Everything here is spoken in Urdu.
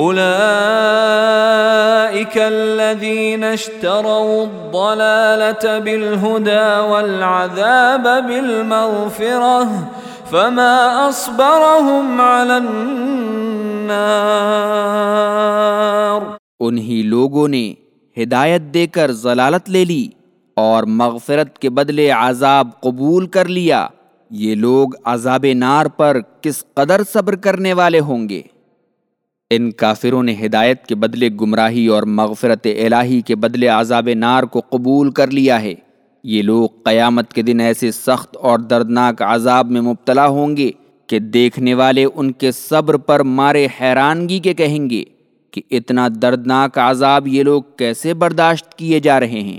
أولئك الذين اشتروا الضلالة بالهدى والعذاب بالمغفرة فما أصبرهم على النار۔ انہی لوگوں نے ہدایت دے کر ضلالت لے لی اور مغفرت کے بدلے عذاب قبول کر لیا۔ یہ لوگ عذاب نار پر کس قدر صبر کرنے والے ہوں گے؟ ان کافروں نے ہدایت کے بدلے گمراہی اور مغفرت الہی کے بدلے عذاب نار کو قبول کر لیا ہے۔ یہ لوگ قیامت کے دن ایسے سخت اور دردناک عذاب میں مبتلا ہوں گے کہ دیکھنے والے ان کے صبر پر مارے حیرانگی کے کہیں گے کہ اتنا دردناک عذاب یہ لوگ کیسے برداشت کیے جا رہے ہیں۔